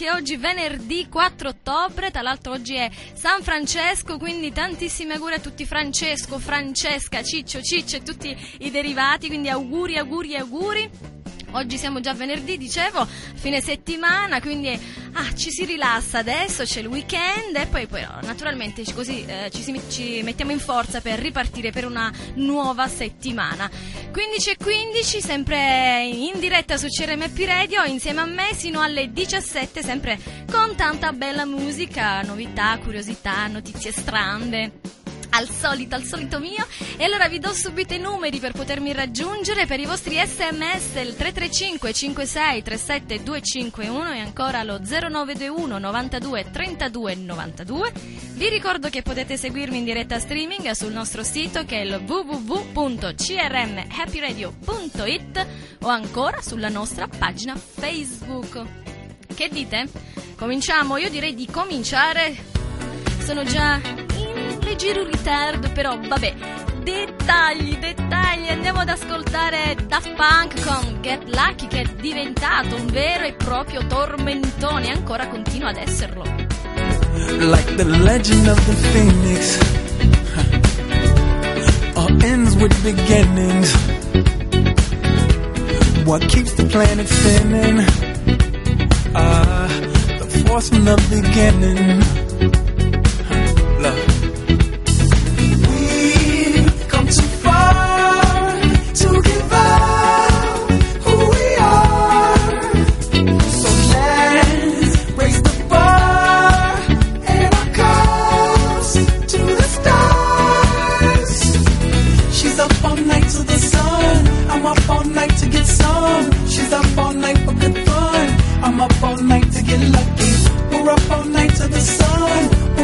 anche oggi venerdì 4 ottobre, tra l'altro oggi è San Francesco, quindi tantissimi auguri a tutti Francesco, Francesca, Ciccio, Ciccio e tutti i derivati, quindi auguri, auguri, auguri. Oggi siamo già venerdì, dicevo, fine settimana, quindi ah, ci si rilassa adesso, c'è il weekend e poi, poi naturalmente così eh, ci, si, ci, mettiamo in forza per ripartire per una nuova settimana. 15 e 15, sempre in diretta su CRMP Radio, insieme a me sino alle 17, sempre con tanta bella musica, novità, curiosità, notizie strane al solito, al solito mio. E allora vi do subito i numeri per potermi raggiungere per i vostri sms, il 335 56 37 251 e ancora lo 0921 92 32 92. Vi ricordo che potete seguirmi in diretta streaming sul nostro sito che è il www.crmhappyradio.it o ancora sulla nostra pagina Facebook. Che dite? Cominciamo? Io direi di cominciare. Sono già leggero ritardo, però vabbè. Dettagli, dettagli, andiamo ad ascoltare Daft Punk con Get Lucky che è diventato un vero e proprio tormentone e ancora continua ad esserlo. Like the legend of the phoenix All ends with beginnings What keeps the planet spinning Ah, uh, the force from the beginning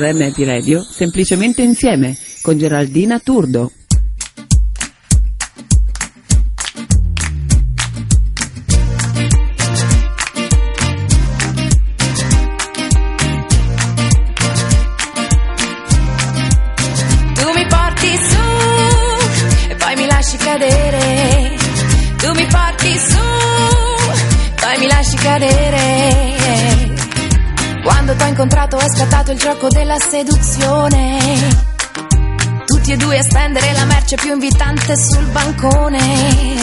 Su CRM Radio, semplicemente insieme, con Geraldina Turdo. Tu mi porti su poi mi lasci cadere. Quando t'ho incontrato è scattato il gioco della seduzione. Tutti e due a spendere la merce più invitante sul bancone.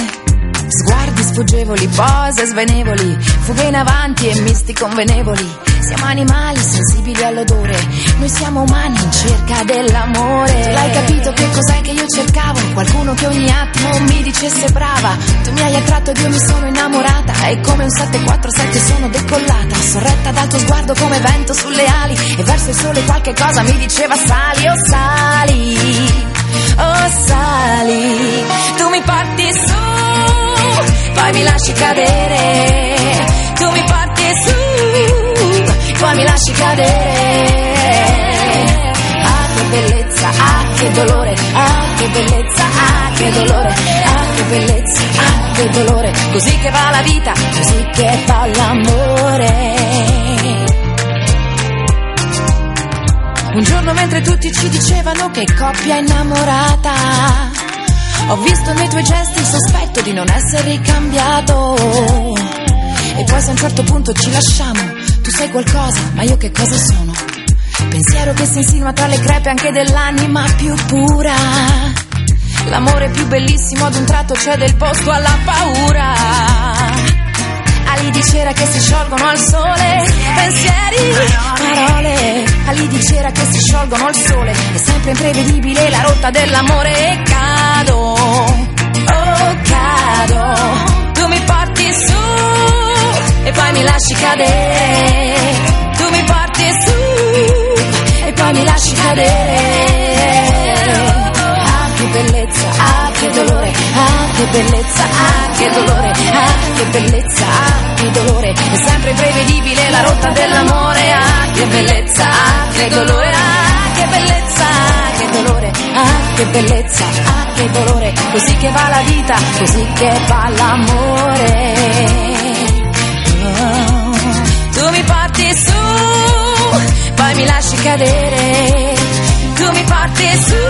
Sguardi sfuggevoli, pose svenevoli, fughe in avanti e misti convenevoli. Siamo animali sensibili all'odore, noi siamo umani in cerca dell'amore. L'hai capito che cos'è che io cercavo? Qualcuno che ogni attimo mi dicesse brava. Tu mi hai attratto ed io mi sono innamorata. E come un 747 sono decollata, sorretta dal tuo sguardo come vento sulle ali. E verso il sole qualche cosa mi diceva sali, oh sali, oh sali. Tu mi porti su, poi mi lasci cadere. Tu mi porti poi mi lasci cadere. Ah che bellezza, ah che dolore, ah che bellezza, ah che dolore, ah che bellezza, ah che dolore. Così che va la vita, così che va l'amore. Un giorno mentre tutti ci dicevano che coppia innamorata, ho visto nei tuoi gesti il sospetto di non essere ricambiato. E poi se a un certo punto ci lasciamo, sei qualcosa, ma io che cosa sono? Pensiero che si insinua tra le crepe anche dell'anima più pura. L'amore più bellissimo ad un tratto cede il posto alla paura. Ali di cera che si sciolgono al sole, pensieri, parole. Ali di cera che si sciolgono al sole, è sempre imprevedibile la rotta dell'amore e cado, oh cado. Tu mi porti su e poi mi lasci cadere. Tu mi porti su e poi mi lasci cadere. Ah che bellezza, ah che dolore, ah che bellezza, ah che dolore, ah che bellezza, ah che dolore. È sempre imprevedibile la rotta dell'amore, ah che bellezza, ah che dolore, ah che bellezza, ah che dolore, ah che bellezza, ah che dolore. Così che va la vita, così che va l'amore. Tu mi porti su, poi mi lasci cadere. Tu mi porti su,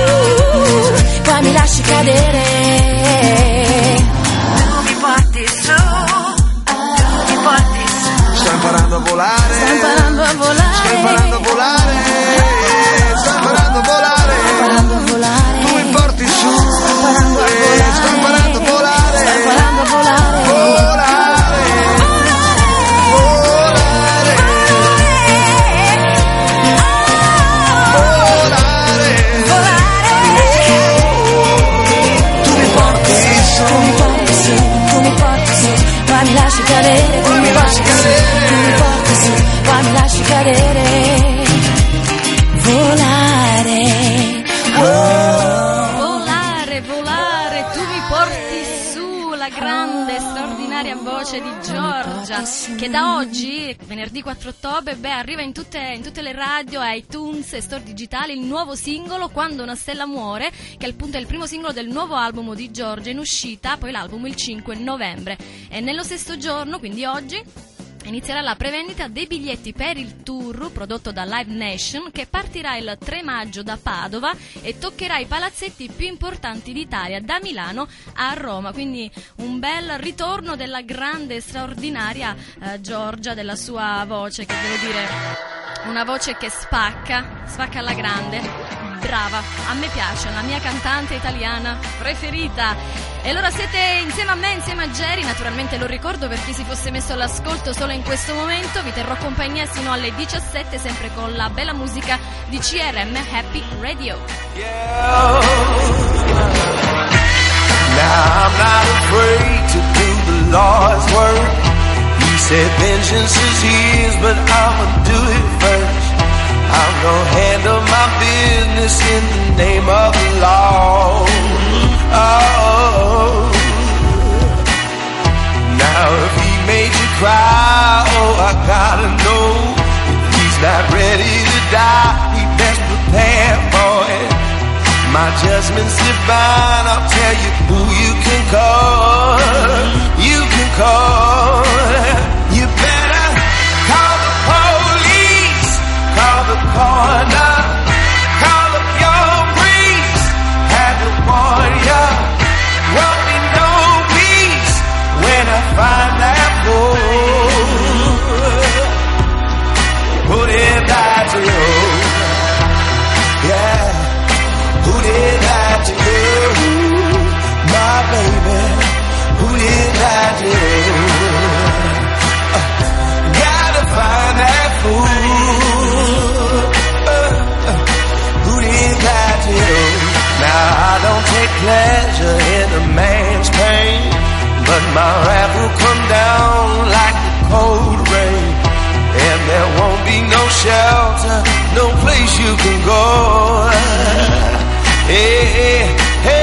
poi mi lasci cadere. Tu mi porti su, tu mi porti su. Sto imparando a volare. Sto imparando a volare. Sto imparando a volare. Sto imparando a volare. Sto imparando a volare. Tu mi porti su. Sto imparando a volare. Sto imparando le radio, iTunes e store digitali il nuovo singolo Quando una stella muore, che appunto è il primo singolo del nuovo album di Giorgia in uscita, poi l'album il 5 novembre. E nello stesso giorno, quindi oggi, Inizierà la prevendita dei biglietti per il tour prodotto da Live Nation che partirà il 3 maggio da Padova e toccherà i palazzetti più importanti d'Italia, da Milano a Roma. Quindi un bel ritorno della grande e straordinaria eh, Giorgia, della sua voce, che devo dire una voce che spacca, spacca alla grande. Brava, a me piace, la mia cantante italiana preferita. E allora siete insieme a me, insieme a Jerry, naturalmente lo ricordo per chi si fosse messo all'ascolto solo in questo momento, vi terrò compagnia fino alle 17 sempre con la bella musica di CRM Happy Radio. Yeah. I'm gonna handle my business in the name of the law. Oh. Now if he made you cry, oh I gotta know if he's not ready to die, he best prepare for it. My judgment's divine, I'll tell you who you can call. You can call. You corner. Pleasure in a man's pain, but my wrath will come down like the cold rain. And there won't be no shelter, no place you can go. Hey, hey, hey.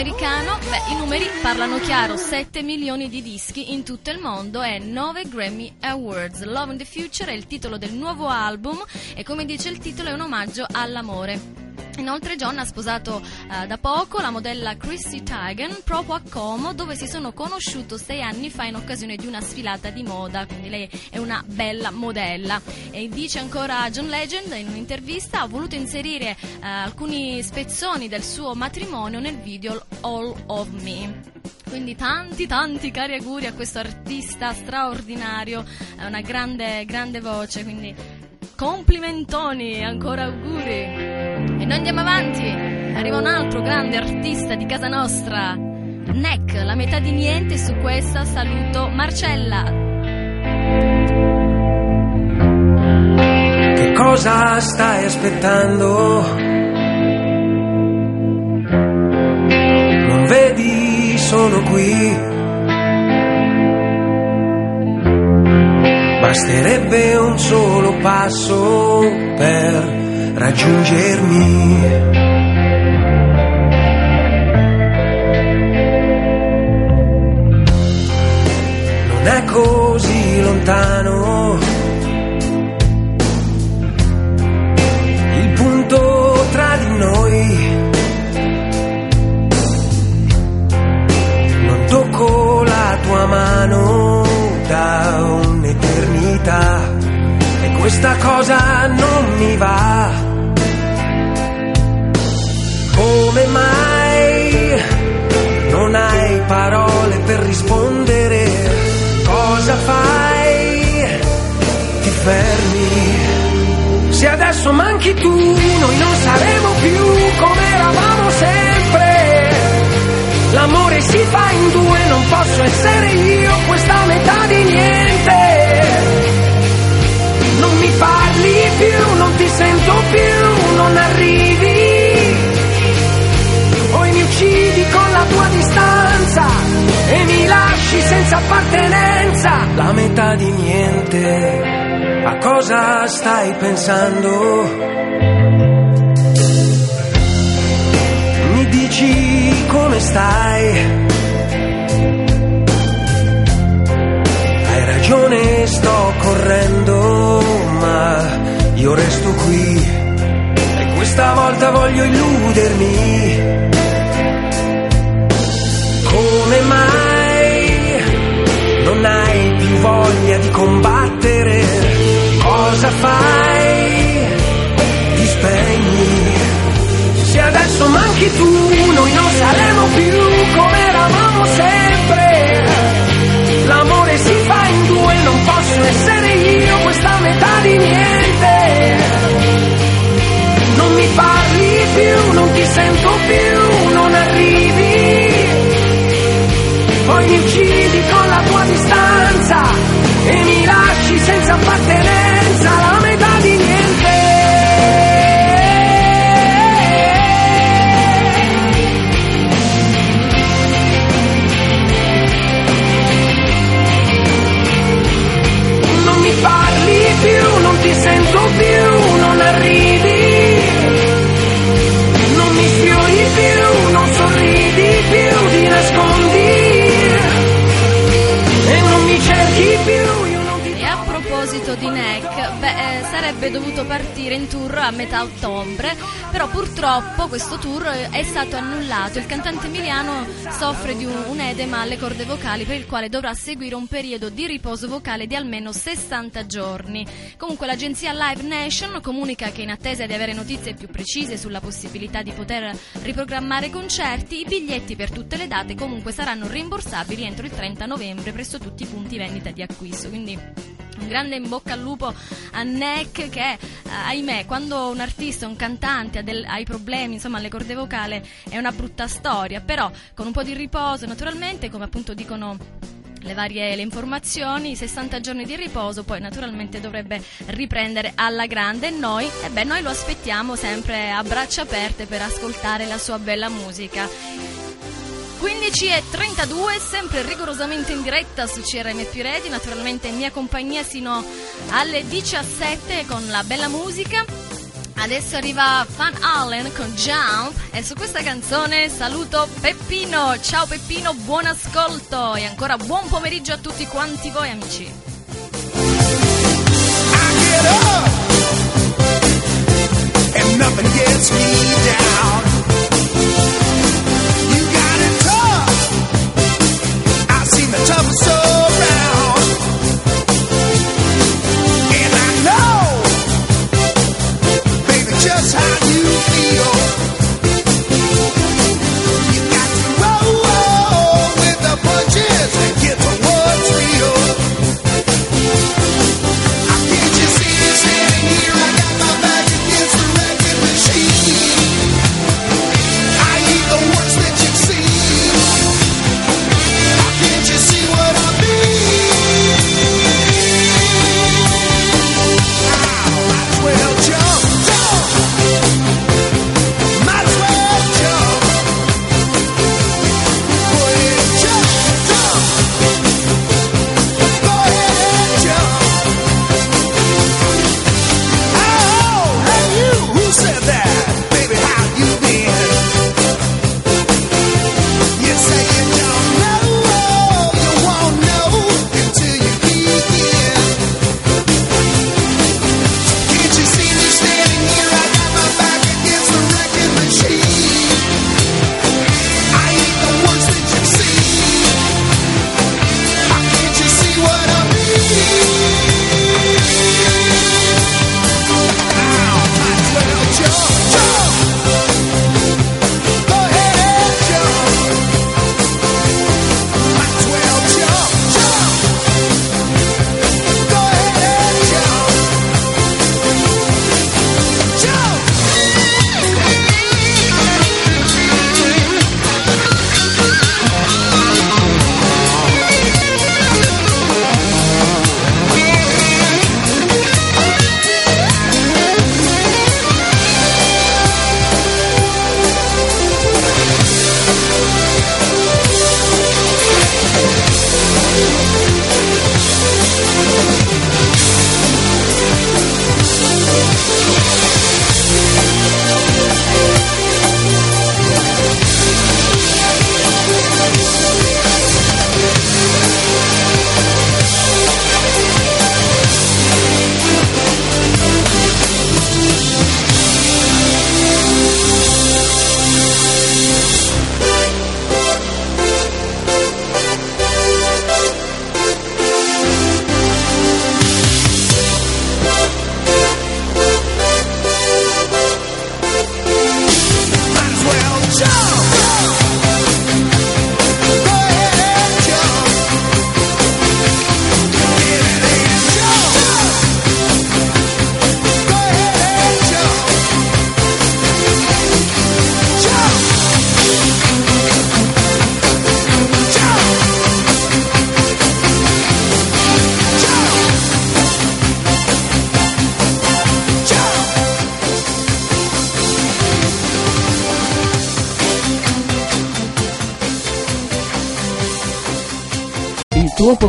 Americano. Beh, i numeri parlano chiaro, 7 milioni di dischi in tutto il mondo e 9 Grammy Awards. Love in the Future è il titolo del nuovo album e come dice il titolo è un omaggio all'amore. Inoltre John ha sposato eh, da poco la modella Chrissy Teigen proprio a Como dove si sono conosciuti sei anni fa in occasione di una sfilata di moda, quindi lei è una bella modella. E dice ancora John Legend in un'intervista ha voluto inserire eh, alcuni spezzoni del suo matrimonio nel video All of Me. Quindi tanti tanti cari auguri a questo artista straordinario, ha una grande grande voce, quindi complimentoni, ancora auguri. E noi andiamo avanti. Arriva un altro grande artista di casa nostra. Neck, la metà di niente, su questa saluto Marcella. Che cosa stai aspettando? Non vedi, sono qui. Basterebbe un solo passo per raggiungermi. Non è così lontano. Il punto tra di noi. Non tocco la tua mano da un'eternità questa cosa non mi va. Come mai non hai parole per rispondere? Cosa fai? Ti fermi. Se adesso manchi tu, noi non saremo più come eravamo sempre. L'amore si fa in due, non posso essere io questa metà di niente. Mi parli più, non ti sento più, non arrivi. Poi mi uccidi con la tua distanza e mi lasci senza appartenenza. La metà di niente. A cosa stai pensando? Mi dici come stai? Hai ragione, sto correndo, ma io resto qui. E questa volta voglio illudermi. Come mai non hai più voglia di combattere? Cosa fai? Ti spegni. Se adesso manchi tu, noi non saremo più come eravamo sempre. L'amore in due, non posso essere io questa metà di niente. Non mi parli più, non ti sento più, non arrivi. Poi mi uccidi con la tua distanza e mi lasci senza appartenenza, più, non ti di Neck, beh, eh, sarebbe dovuto partire in tour a metà ottobre, però purtroppo questo tour eh, è stato annullato. Il cantante emiliano soffre di un, un edema alle corde vocali per il quale dovrà seguire un periodo di riposo vocale di almeno 60 giorni. Comunque l'agenzia Live Nation comunica che in attesa di avere notizie più precise sulla possibilità di poter riprogrammare concerti, i biglietti per tutte le date comunque saranno rimborsabili entro il 30 novembre presso tutti i punti vendita di acquisto. Quindi un grande in bocca al lupo a Neck che, eh, ahimè, quando un artista, un cantante ha, del- ha i problemi, insomma, alle corde vocali è una brutta storia, però con un po' di riposo, naturalmente, come appunto dicono le varie le informazioni, 60 giorni di riposo, poi naturalmente dovrebbe riprendere alla grande e noi, e beh, noi lo aspettiamo sempre a braccia aperte per ascoltare la sua bella musica. 15 e 32, sempre rigorosamente in diretta su CRMP Radio, naturalmente in mia compagnia sino alle 17 con la bella musica. Adesso arriva Van Allen con Jump e su questa canzone saluto Peppino. Ciao Peppino, buon ascolto e ancora buon pomeriggio a tutti quanti voi amici. nothing gets me down.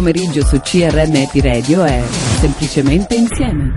pomeriggio su CRM Epiradio è Semplicemente Insieme.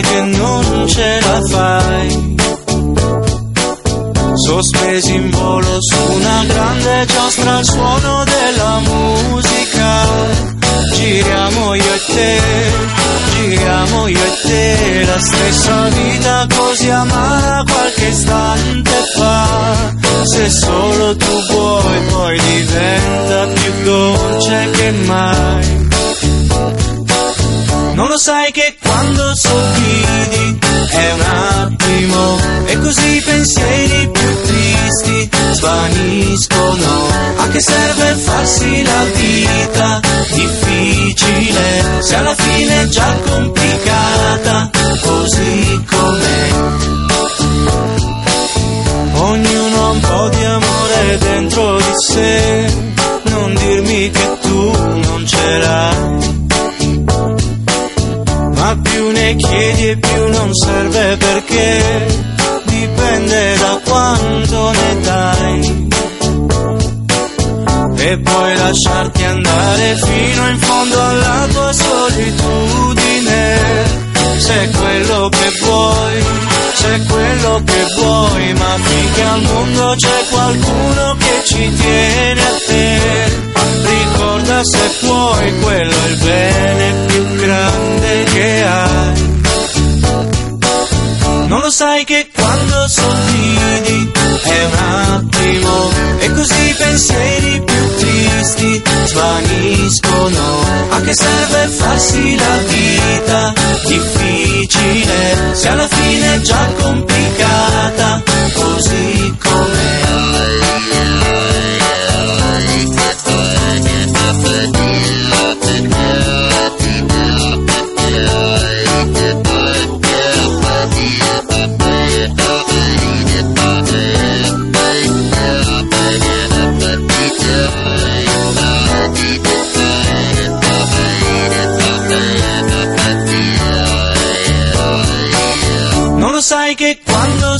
che non ce la fai. Sospesi in volo su una grande giostra al suono della musica. Giriamo io e te, giriamo io e te, la stessa vita così amara qualche istante fa. Se solo tu vuoi poi diventa più dolce che mai. Non lo sai che sorridi è un attimo e così i pensieri più tristi svaniscono. A che serve farsi la vita difficile se alla fine è già complicata così com'è? Ognuno ha un po' di amore dentro di sé più ne chiedi e più non serve perché dipende da quanto ne dai. E puoi lasciarti andare fino in fondo alla tua solitudine, se è quello che vuoi, se è quello che vuoi, ma finché al mondo c'è qualcuno che ci tiene a te se puoi, quello è il bene più grande che hai. Non lo sai che quando sorridi è un attimo e così i pensieri più tristi svaniscono. A che serve farsi la vita difficile se alla fine è già complicata così Non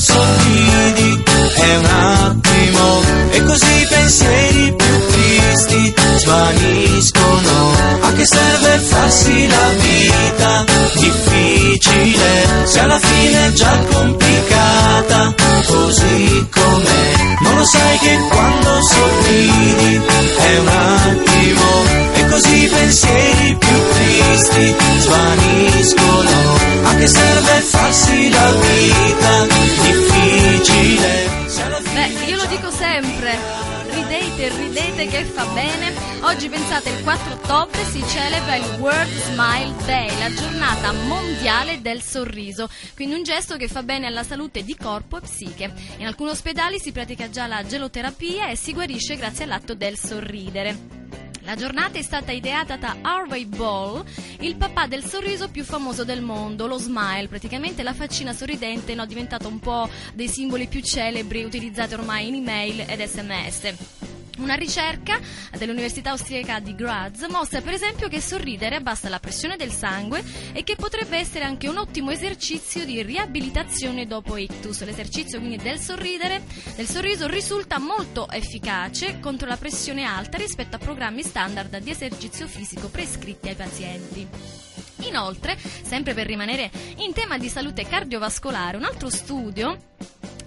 sorridi è un attimo e così i pensieri più tristi svaniscono. A che serve farsi la vita difficile se alla fine è già complicata così com'è? Non lo sai che quando sorridi è un attimo e così i pensieri più tristi svaniscono. A che serve farsi la vita difficile? Beh, io lo dico sempre, ridete, ridete che fa bene. Oggi pensate il 4 ottobre si celebra il World Smile Day, la giornata mondiale del sorriso, quindi un gesto che fa bene alla salute di corpo e psiche. In alcuni ospedali si pratica già la geloterapia e si guarisce grazie all'atto del sorridere. La giornata è stata ideata da Harvey Ball, il papà del sorriso più famoso del mondo, lo smile, praticamente la faccina sorridente no, diventata un po' dei simboli più celebri utilizzati ormai in email ed sms. Una ricerca dell'Università Austriaca di Graz mostra per esempio che sorridere abbassa la pressione del sangue e che potrebbe essere anche un ottimo esercizio di riabilitazione dopo ictus. L'esercizio quindi del sorridere, del sorriso risulta molto efficace contro la pressione alta rispetto a programmi standard di esercizio fisico prescritti ai pazienti. Inoltre, sempre per rimanere in tema di salute cardiovascolare, un altro studio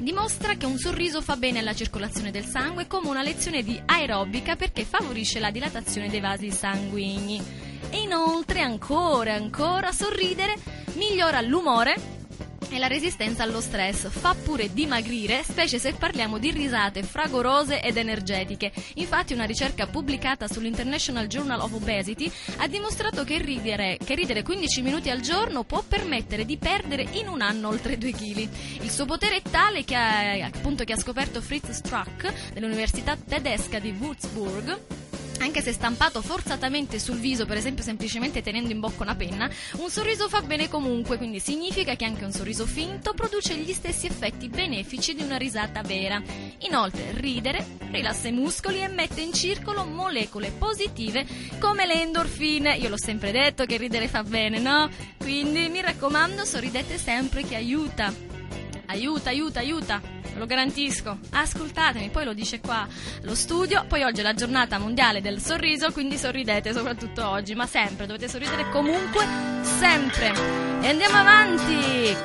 dimostra che un sorriso fa bene alla circolazione del sangue come una lezione di aerobica perché favorisce la dilatazione dei vasi sanguigni. E inoltre, ancora ancora, sorridere migliora l'umore e la resistenza allo stress. Fa pure dimagrire, specie se parliamo di risate fragorose ed energetiche. Infatti una ricerca pubblicata sull'International Journal of Obesity ha dimostrato che ridere, che ridere 15 minuti al giorno può permettere di perdere in un anno oltre 2 kg. Il suo potere è tale che ha, appunto, che ha scoperto Fritz Strack dell'Università tedesca di Würzburg anche se stampato forzatamente sul viso, per esempio semplicemente tenendo in bocca una penna, un sorriso fa bene comunque, quindi significa che anche un sorriso finto produce gli stessi effetti benefici di una risata vera. Inoltre, ridere rilassa i muscoli e mette in circolo molecole positive come le endorfine. Io l'ho sempre detto che ridere fa bene, no? Quindi mi raccomando, sorridete sempre che aiuta. Aiuta, aiuta, aiuta, lo garantisco. Ascoltatemi, poi lo dice qua lo studio. Poi oggi è la giornata mondiale del sorriso, quindi sorridete soprattutto oggi, ma sempre, dovete sorridere comunque, sempre. E andiamo avanti,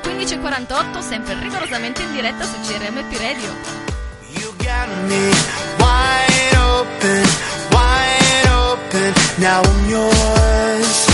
15.48, sempre rigorosamente in diretta su CRMP Radio. You got me wide open, wide open. Now I'm yours.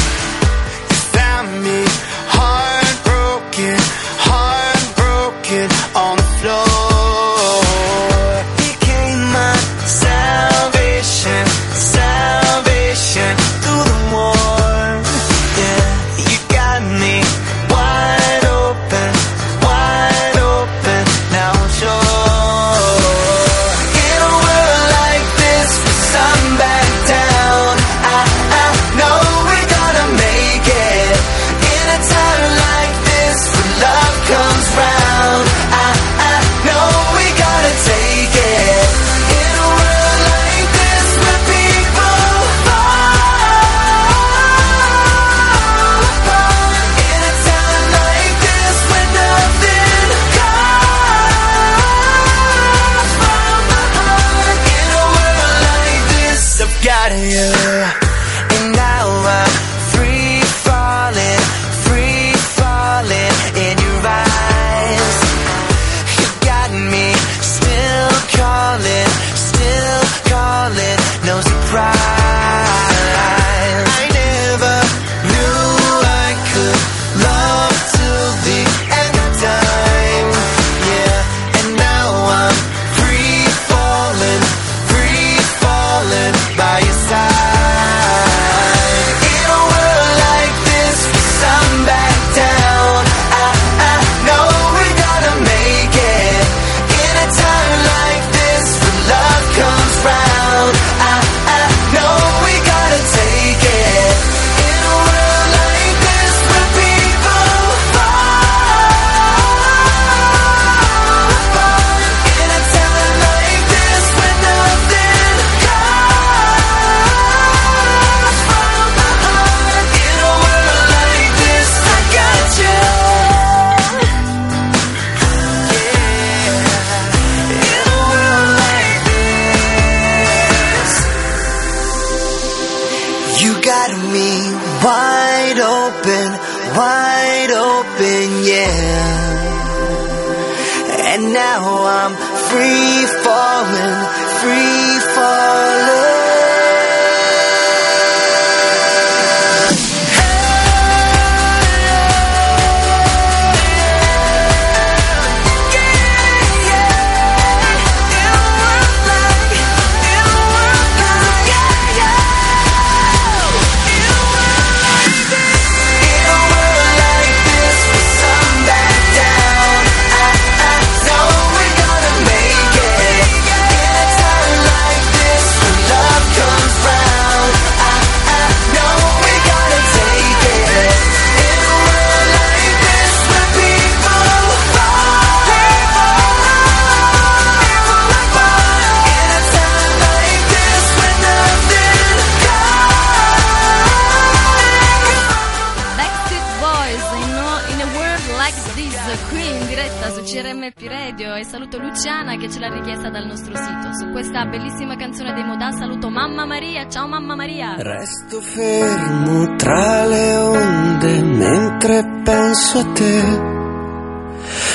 CRMP Radio e saluto Luciana che ce l'ha richiesta dal nostro sito su questa bellissima canzone dei Modà saluto Mamma Maria ciao Mamma Maria Resto fermo tra le onde mentre penso a te.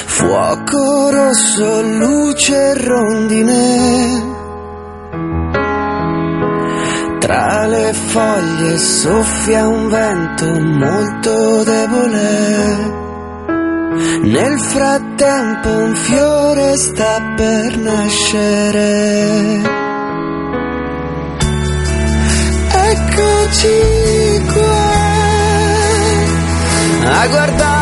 Fuoco rosso, luce rondine. Tra le foglie soffia un vento molto debole. Nel frattempo un fiore sta per nascere. Eccoci qua a guardare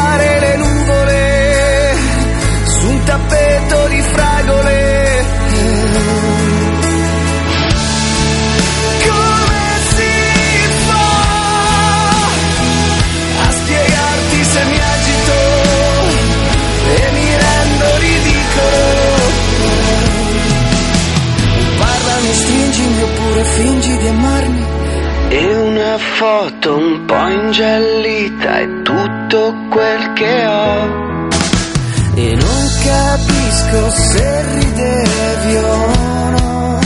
di amarmi. E una foto un po' ingiallita è tutto quel che ho. E non capisco se ridevi o no.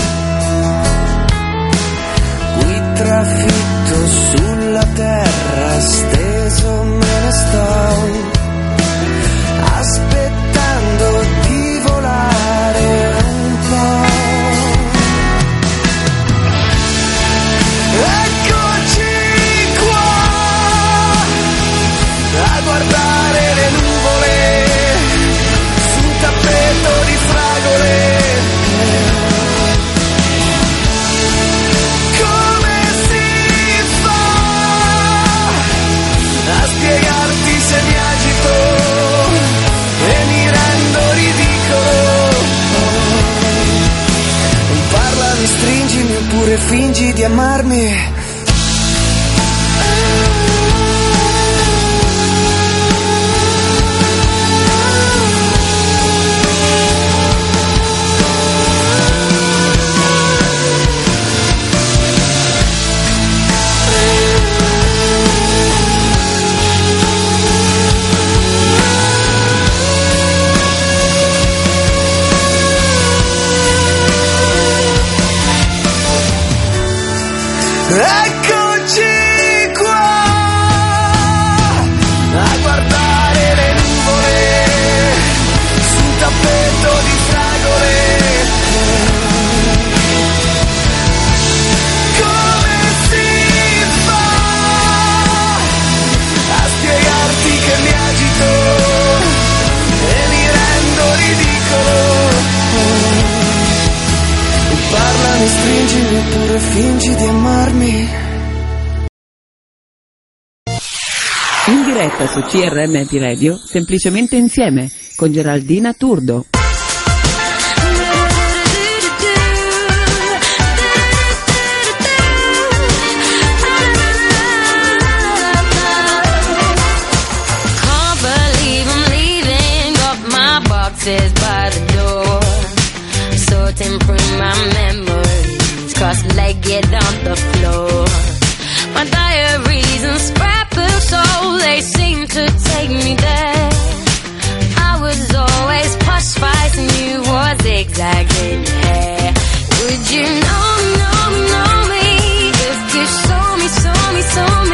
Qui trafitto sulla terra, steso me ne sto. Fingi di amarmi. Diretta su CRMP Radio, semplicemente insieme, con Geraldina Turdo. By the door. Sorting through my on the floor. My diaries and scrapbooks, oh, they seem to take me there. I was always spice and you. Would you know, know, know me if you saw me, saw me, saw me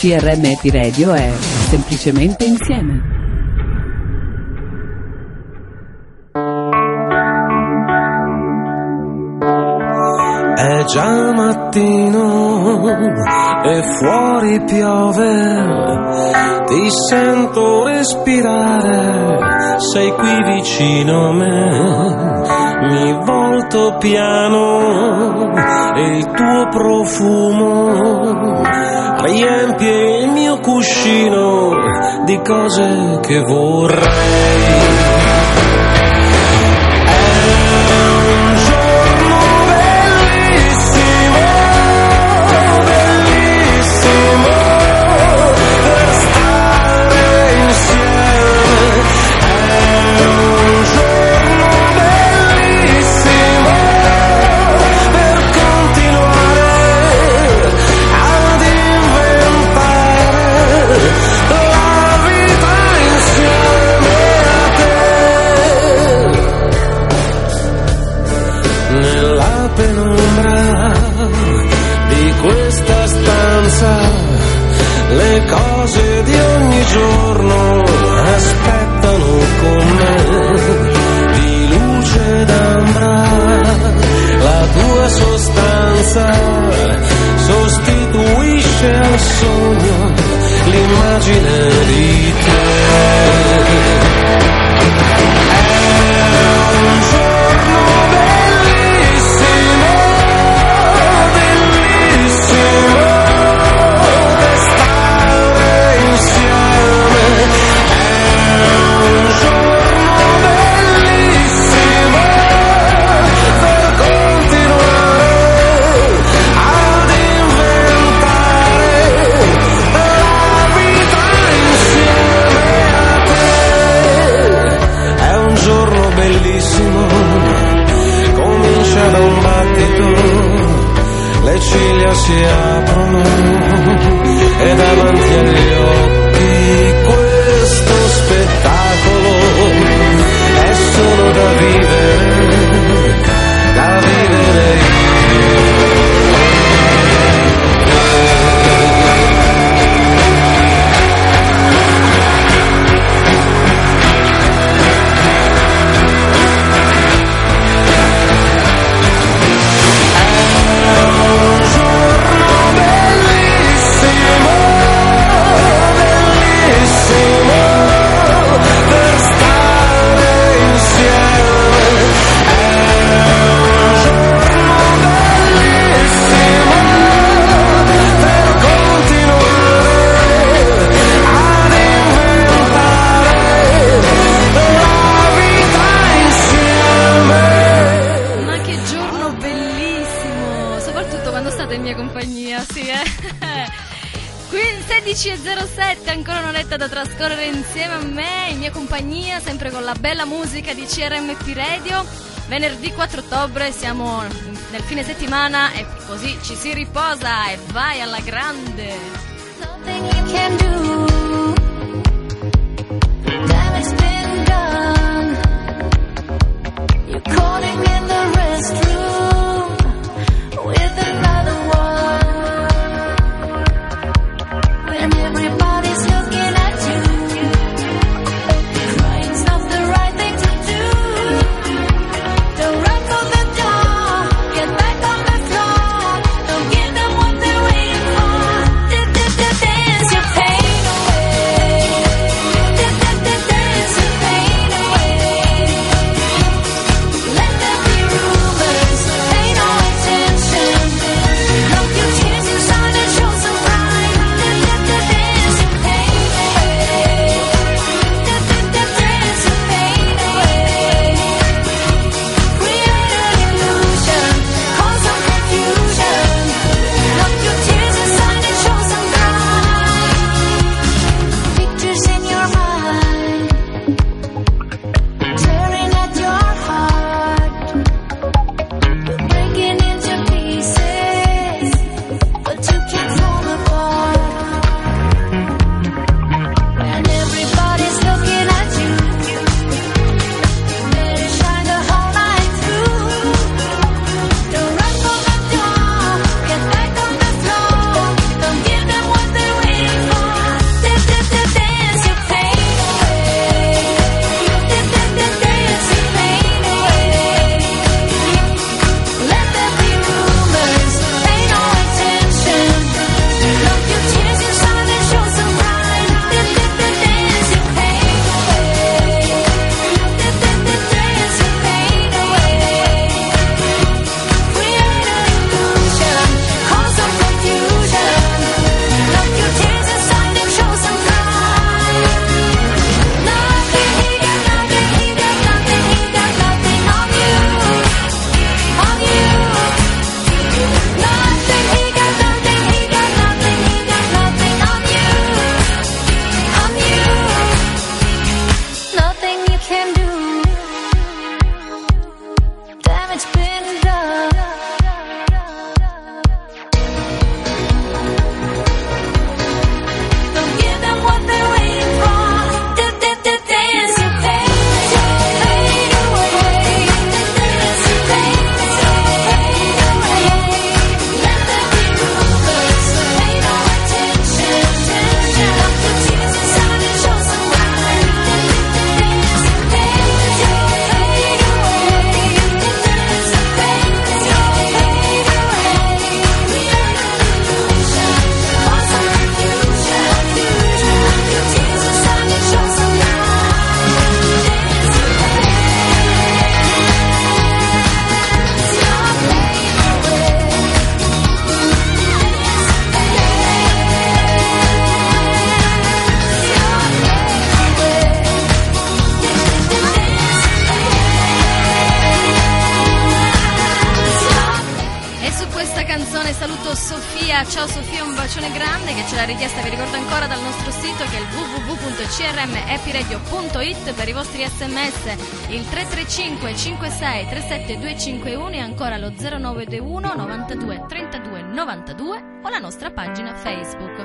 CRM Eti Radio è semplicemente insieme. È già mattino e fuori piove, ti sento respirare, sei qui vicino a me, mi voglio canto piano e il tuo profumo riempie il mio cuscino di cose che vorrei. l'immagine di te. siamo nel fine settimana e così ci si riposa e vai alla grande! 37251 e ancora lo 0921 92 32 92 o la nostra pagina Facebook.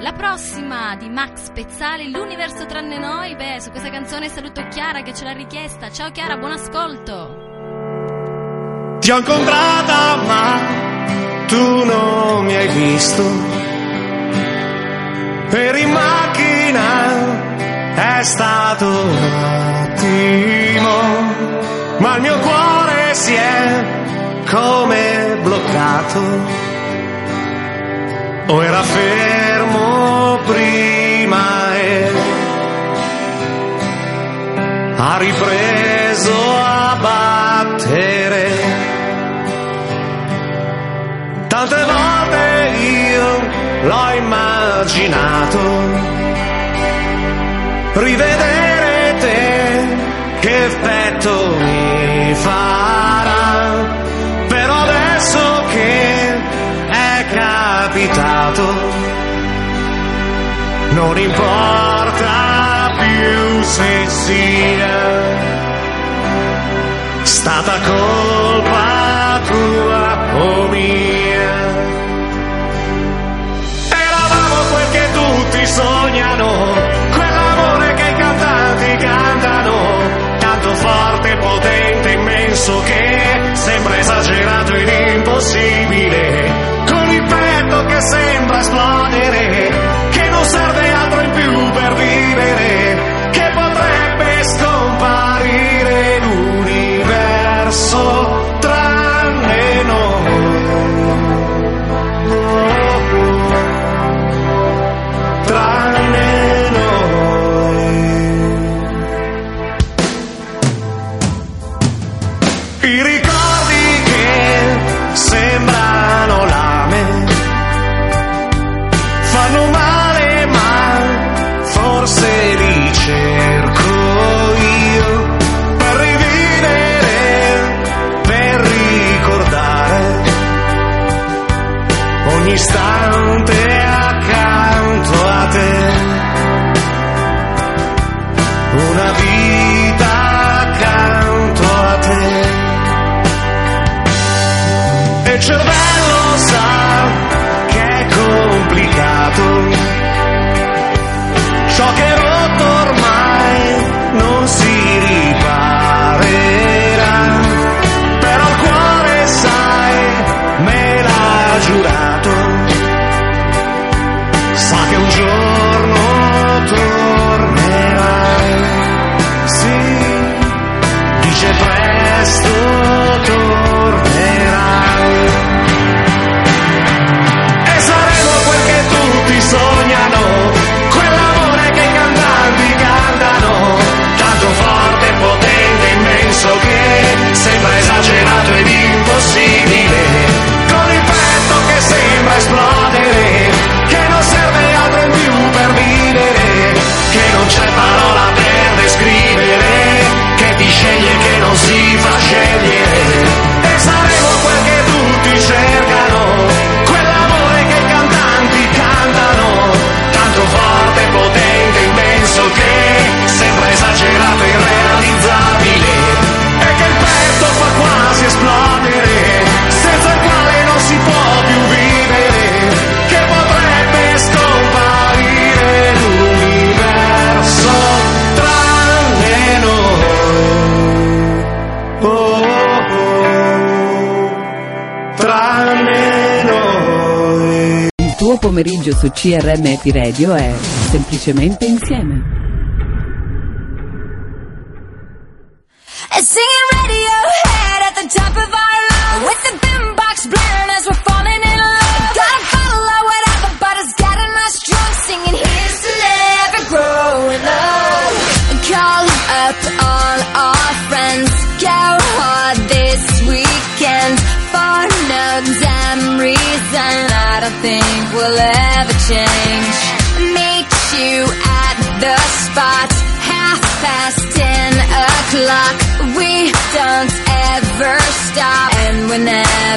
La prossima di Max Pezzali, L'universo tranne noi. Beh, su questa canzone saluto Chiara che ce l'ha richiesta. Ciao Chiara, buon ascolto. Ti ho incontrata, ma tu non mi hai visto. Per in macchina è stato un attimo ma il mio cuore si è come bloccato. O era fermo prima e ha ripreso a battere. Tante volte io l'ho immaginato. Rivedere te, che effetto mi. Però adesso che è capitato, non importa più se sia stata colpa tua o mia. Eravamo quel che tutti sognano senso che sembra esagerato ed impossibile, con il petto che sembra esplodere. messaggio su CRM Epiradio è Semplicemente Insieme.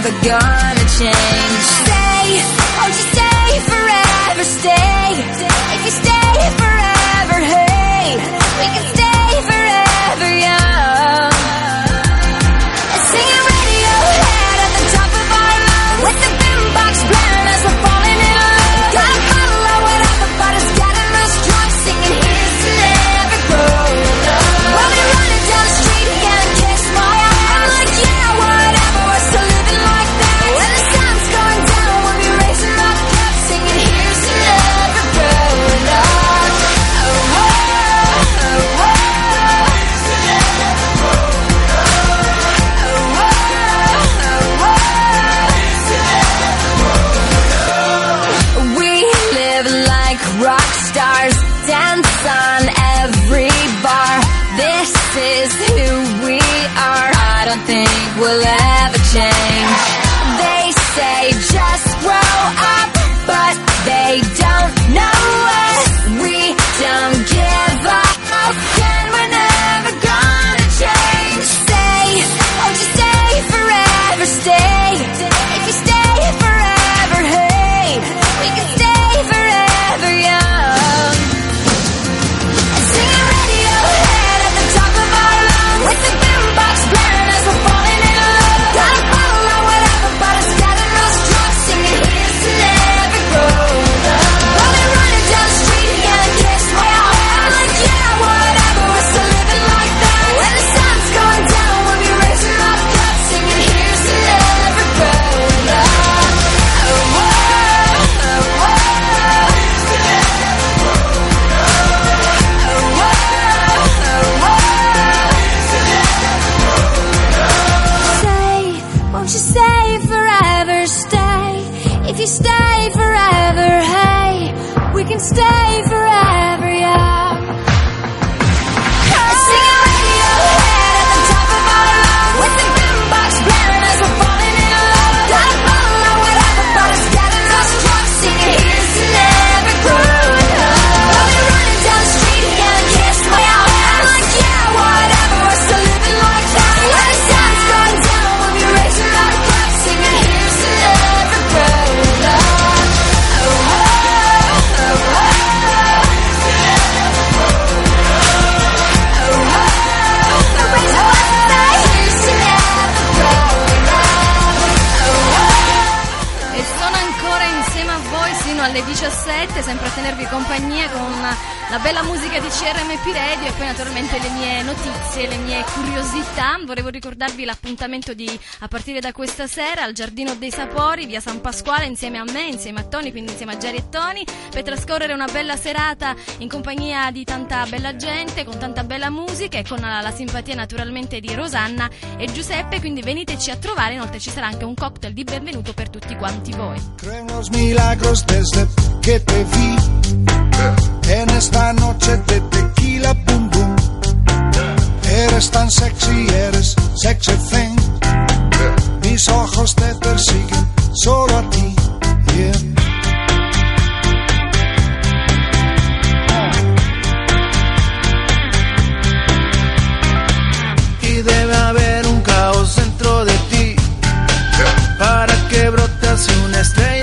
never gonna change. Stay, oh, just stay forever, stay. CRM Radio e poi naturalmente le mie notizie, le mie curiosità Milan. Volevo ricordarvi l'appuntamento di a partire da questa sera al Giardino dei Sapori, via San Pasquale, insieme a me, insieme a Toni, quindi insieme a Jerry e Toni, per trascorrere una bella serata in compagnia di tanta bella gente, con tanta bella musica e con la, la simpatia naturalmente di Rosanna e Giuseppe. Quindi veniteci a trovare, inoltre ci sarà anche un cocktail di benvenuto per tutti quanti voi. Che te vi, yeah. En esta noche te tequila, boom, boom. Eres tan sexy, eres sexy thing. Mis ojos te persiguen solo a ti. Yeah. debe haber un caos dentro de ti para que brote así una estrella.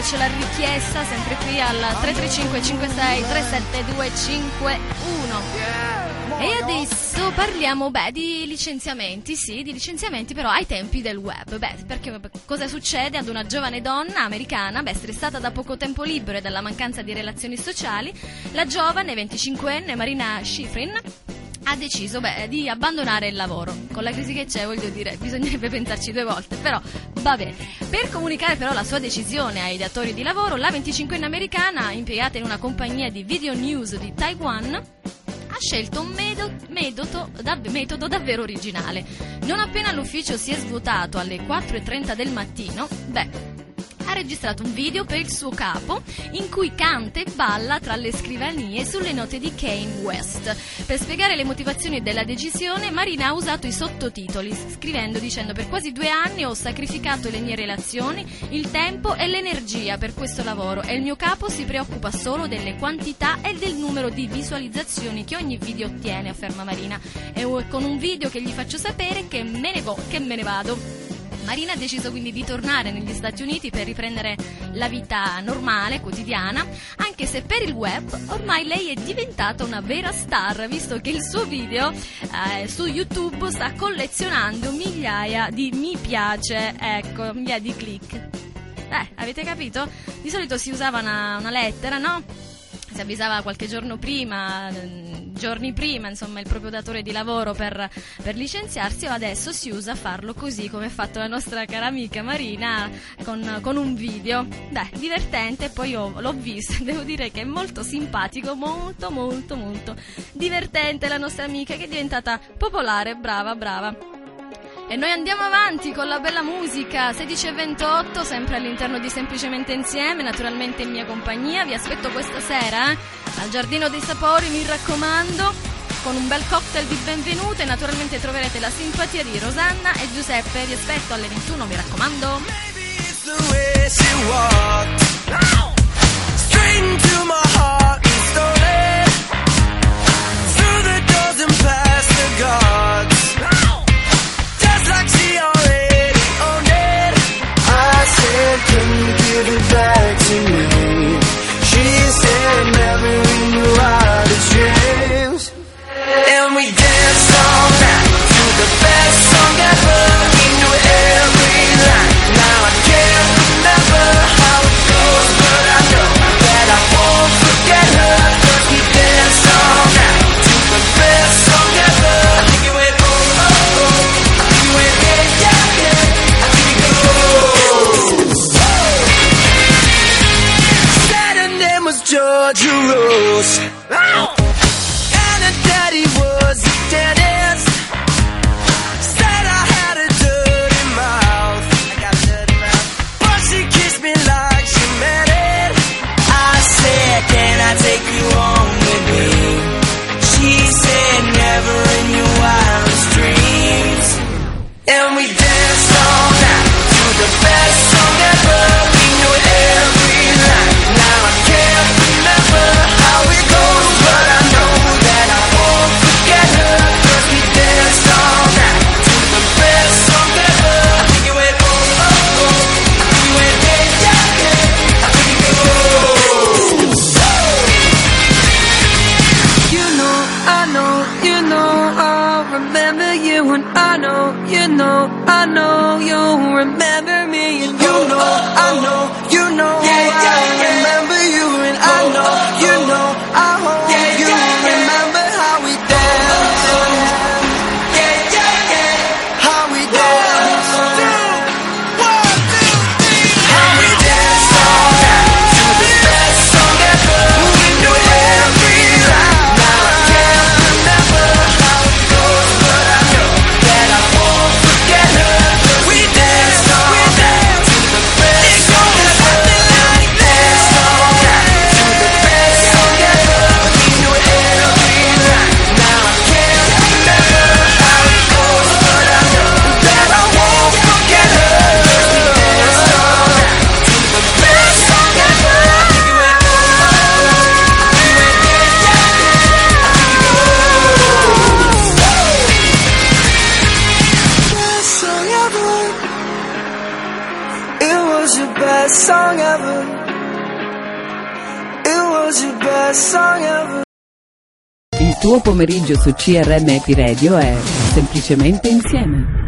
che ce l'ha richiesta sempre qui al 335 56 37251. E adesso parliamo, beh, di licenziamenti, sì, di licenziamenti però ai tempi del web. Beh, perché cosa succede ad una giovane donna americana, beh, stressata da poco tempo libero e dalla mancanza di relazioni sociali, la giovane 25enne Marina Schifrin ha deciso beh, di abbandonare il lavoro. Con la crisi che c'è, voglio dire, bisognerebbe pensarci due volte, però va bene. Per comunicare però la sua decisione ai datori di lavoro, la 25enne americana, impiegata in una compagnia di video news di Taiwan, ha scelto un metodo, dav- metodo davvero originale. Non appena l'ufficio si è svuotato alle 4.30 del mattino, beh, ha registrato un video per il suo capo in cui canta e balla tra le scrivanie sulle note di Kane West. Per spiegare le motivazioni della decisione, Marina ha usato i sottotitoli, scrivendo dicendo per quasi due anni ho sacrificato le mie relazioni, il tempo e l'energia per questo lavoro e il mio capo si preoccupa solo delle quantità e del numero di visualizzazioni che ogni video ottiene, afferma Marina. E con un video che gli faccio sapere che me ne, vo- che me ne vado. Marina ha deciso quindi di tornare negli Stati Uniti per riprendere la vita normale, quotidiana, anche se per il web ormai lei è diventata una vera star, visto che il suo video eh, su YouTube sta collezionando migliaia di mi piace, ecco, migliaia di click. Eh, avete capito? Di solito si usava una, una lettera, no? Si avvisava qualche giorno prima, mm, giorni prima, insomma, il proprio datore di lavoro per, per licenziarsi, o adesso si usa farlo così come ha fatto la nostra cara amica Marina con, con un video. Beh, divertente, poi io l'ho visto, devo dire che è molto simpatico, molto molto molto divertente la nostra amica che è diventata popolare, brava, brava. E noi andiamo avanti con la bella musica, 16 e 28, sempre all'interno di Semplicemente Insieme, naturalmente in mia compagnia. Vi aspetto questa sera eh, al Giardino dei Sapori, mi raccomando, con un bel cocktail di benvenute. Naturalmente troverete la simpatia di Rosanna e Giuseppe. Vi aspetto alle 21, mi raccomando. It's the way she walked straight into my heart su CRM Happy Radio è semplicemente insieme.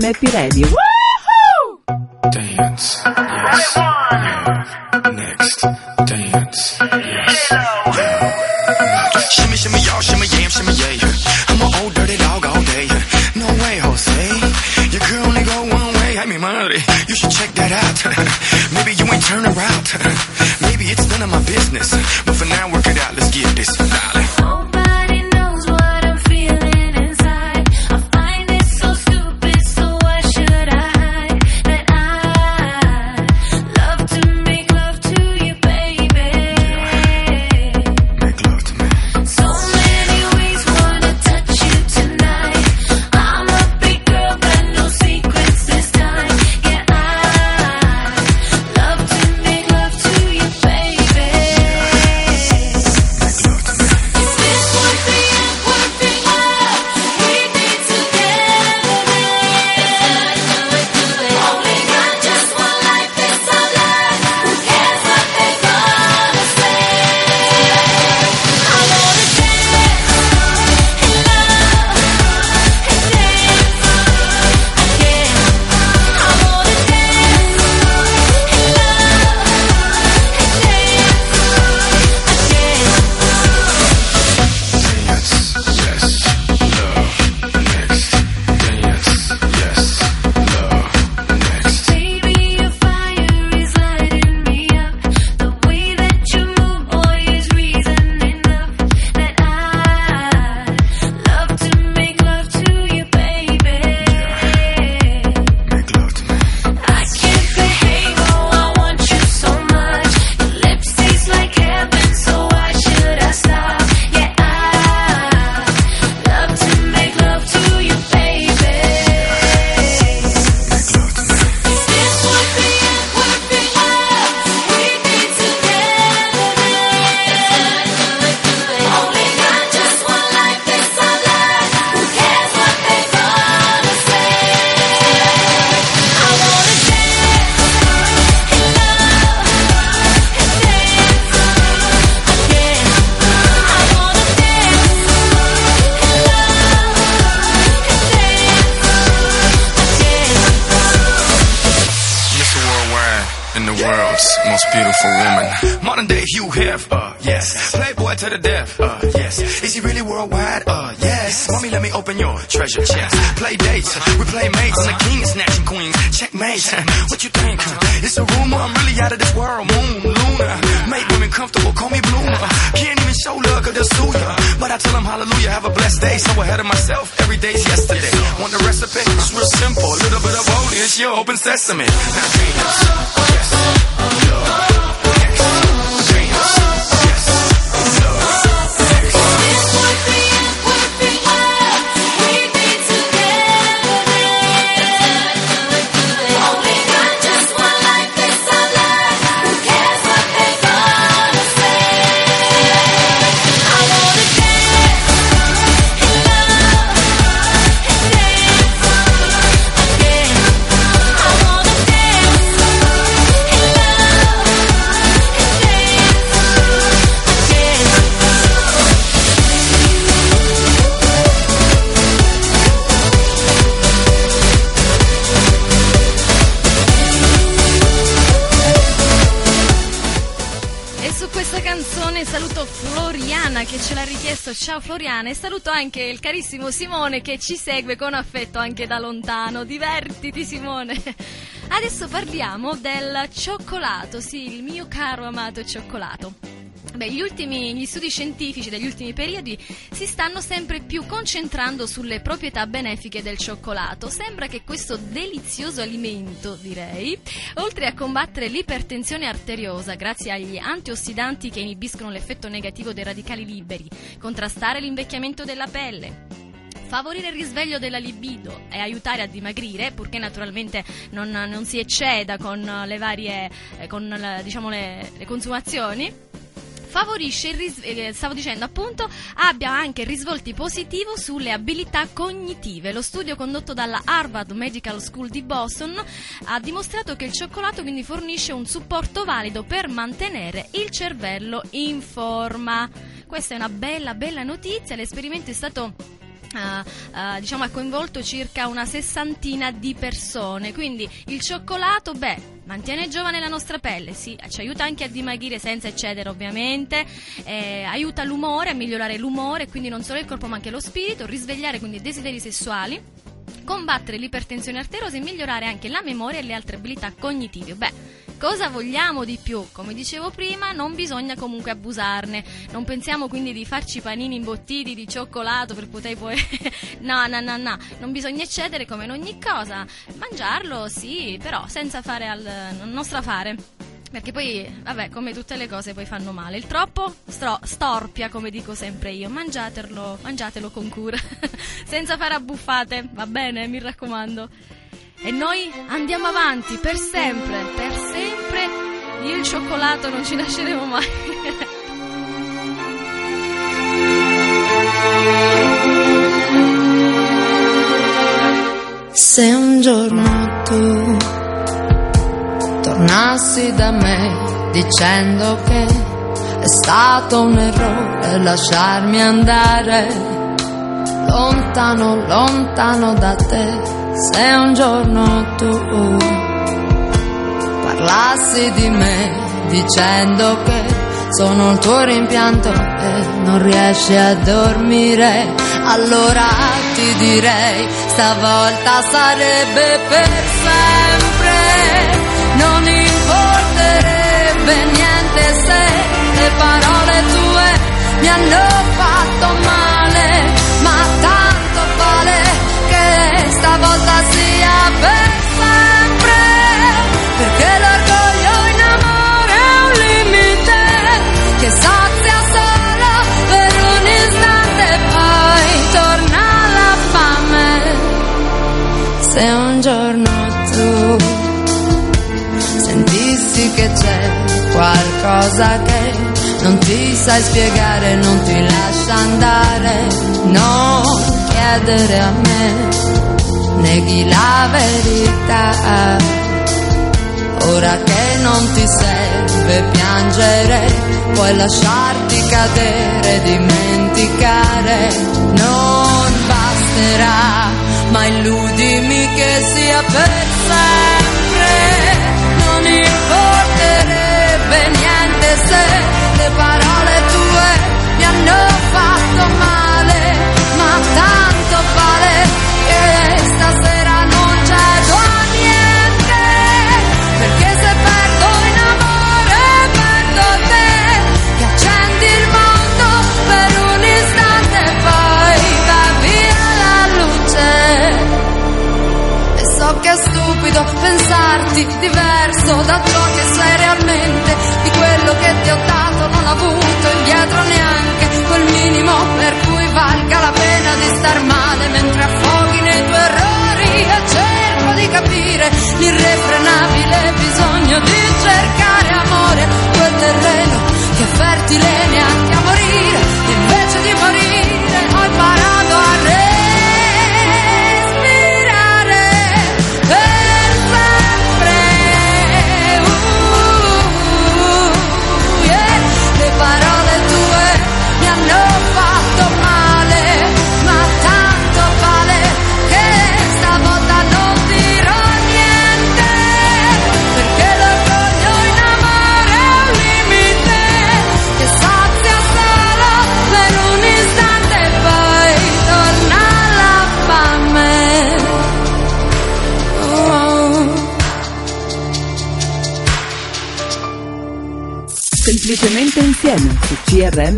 Happy Radio. worldwide most beautiful woman. Modern day Hugh Hef, uh, yes. Playboy to the death, uh, yes. Is he really worldwide? Uh, yes. Mommy, let me open your treasure chest. Play dates, we play mates. I'm the king of snatching queens. Checkmate, what you think? It's a rumor, I'm really out of this world. Moon, Luna, make women comfortable, call me Bloomer. Can't even show love, cause they'll sue ya. But I tell them hallelujah, have a blessed day. So ahead of myself, every day's yesterday. Want the recipe? It's real simple. A little bit of old, it's your open sesame. Oh, oh, oh, oh. Ce l'ha richiesto. Ciao Floriana e saluto anche il carissimo Simone che ci segue con affetto anche da lontano. Divertiti Simone. Adesso parliamo del cioccolato, sì, il mio caro amato cioccolato. Beh, gli, ultimi, gli studi scientifici degli ultimi periodi si stanno sempre più concentrando sulle proprietà benefiche del cioccolato. Sembra che questo delizioso alimento, direi, oltre a combattere l'ipertensione arteriosa grazie agli antiossidanti che inibiscono l'effetto negativo dei radicali liberi, contrastare l'invecchiamento della pelle, favorire il risveglio della libido e aiutare a dimagrire, purché naturalmente non, non si ecceda con le varie eh, con diciamo le, le consumazioni. Favorisce il risveglio, stavo dicendo appunto, abbia anche risvolti positivi sulle abilità cognitive. Lo studio condotto dalla Harvard Medical School di Boston ha dimostrato che il cioccolato quindi fornisce un supporto valido per mantenere il cervello in forma. Questa è una bella, bella notizia. L'esperimento è stato eh, eh, diciamo ha coinvolto circa una sessantina di persone quindi il cioccolato beh mantiene giovane la nostra pelle sì, ci aiuta anche a dimagrire senza eccedere ovviamente eh, aiuta l'umore a migliorare l'umore quindi non solo il corpo ma anche lo spirito risvegliare quindi i desideri sessuali combattere l'ipertensione arteriosa e migliorare anche la memoria e le altre abilità cognitive. Beh, cosa vogliamo di più? Come dicevo prima, non bisogna comunque abusarne. Non pensiamo quindi di farci panini imbottiti di cioccolato per poter poi... no, no, no, no. Non bisogna eccedere come in ogni cosa. Mangiarlo, sì, però senza fare al... non strafare. Perché poi, vabbè, come tutte le cose poi fanno male. Il troppo stro- storpia, come dico sempre io. Mangiatelo, mangiatelo con cura, senza fare abbuffate, va bene, mi raccomando. E noi andiamo avanti per sempre, per sempre. Io il cioccolato non ci lasceremo mai. Se un giorno tu tornassi da me dicendo che è stato un errore lasciarmi andare lontano, lontano da te, se un giorno tu parlassi di me dicendo che sono il tuo rimpianto e non riesci a dormire, allora ti direi stavolta sarebbe per sempre, non importerebbe niente se le parole tue mi hanno fatto male, ma tanto vale che stavolta sia per qualcosa che non ti sai spiegare, non ti lascia andare, non chiedere a me, neghi la verità. Ora che non ti serve piangere, puoi lasciarti cadere, dimenticare, non basterà, ma illudimi che sia per sempre, parole tue mi hanno fatto male, ma tanto vale che stasera non cedo a niente, perché se perdo in amore perdo te, che accendi il mondo per un istante e poi va via la luce. E so che è stupido pensarti diverso da ciò che sei realmente, ti ho dato non ho avuto indietro neanche quel minimo per cui valga la pena di star male mentre affoghi nei tuoi errori su CRM.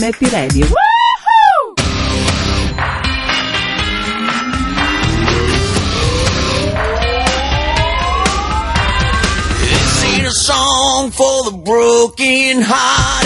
This ain't a song for the broken hearted.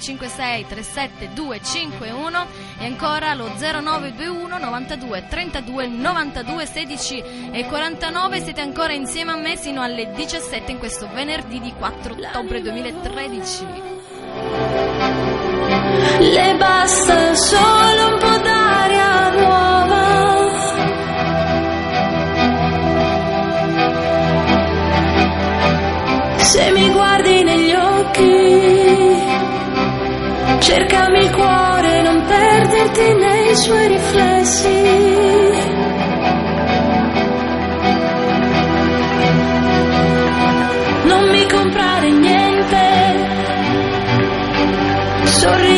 556 37 251 e ancora lo 0921 92 32 92 16 e 49 siete ancora insieme a me sino alle 17 in questo venerdì di 4 ottobre 2013 le basta solo un po' d'aria nuova. Se mi guardi Cercami il cuore, non perderti nei suoi riflessi. Non mi comprare niente. Sorridi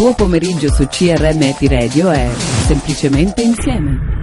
tuo pomeriggio su CRM Epiradio è semplicemente insieme.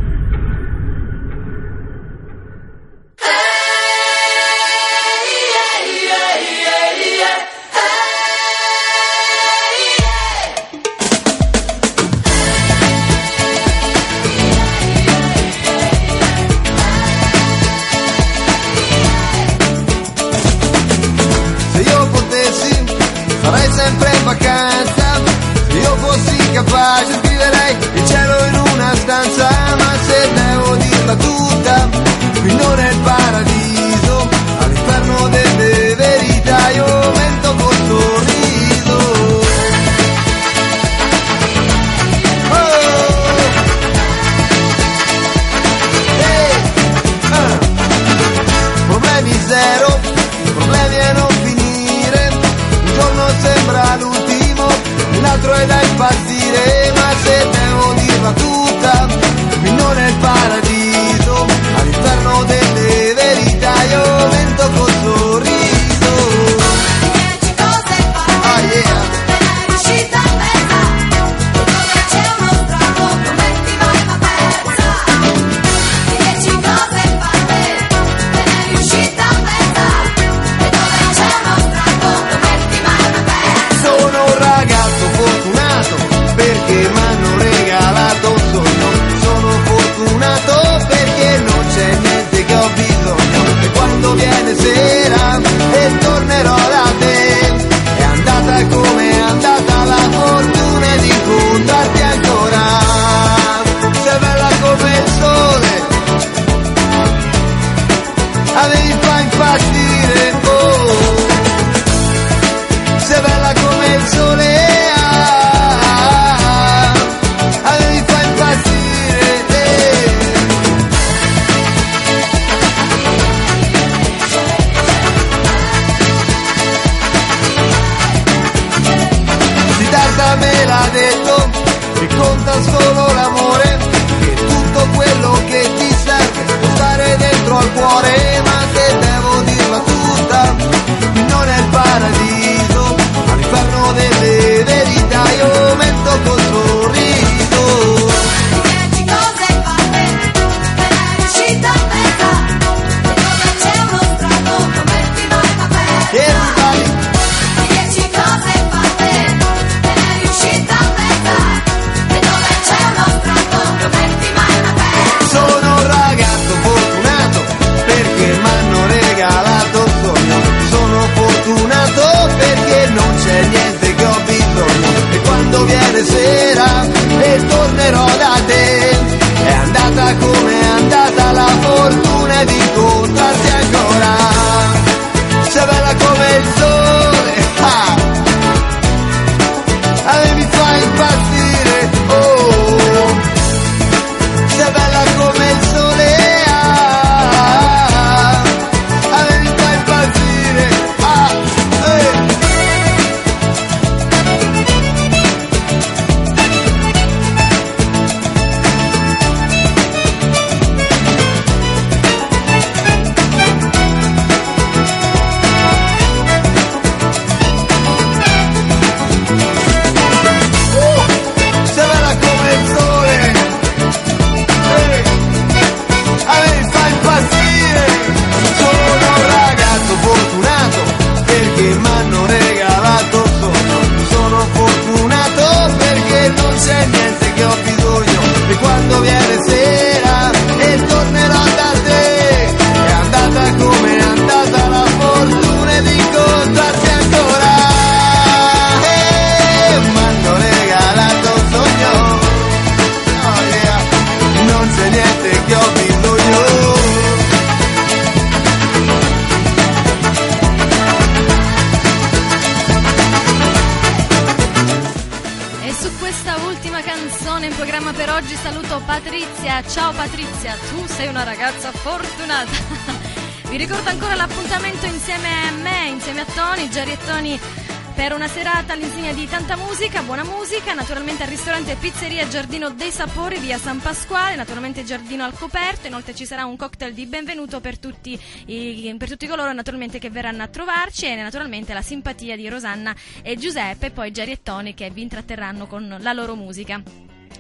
Giardino dei Sapori, via San Pasquale, naturalmente giardino al coperto, inoltre ci sarà un cocktail di benvenuto per tutti, i, per tutti coloro naturalmente che verranno a trovarci e naturalmente la simpatia di Rosanna e Giuseppe e poi Giariettoni che vi intratterranno con la loro musica.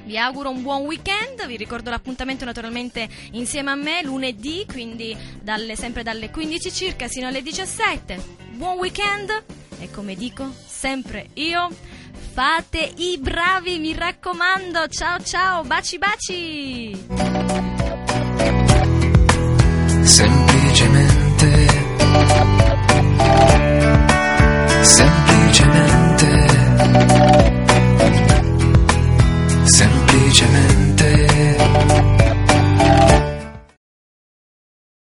Vi auguro un buon weekend, vi ricordo l'appuntamento naturalmente insieme a me lunedì, quindi dalle, sempre dalle 15 circa sino alle 17. Buon weekend e come dico sempre io fate i bravi, mi raccomando. Ciao ciao, baci baci. Semplicemente. Semplicemente. Semplicemente.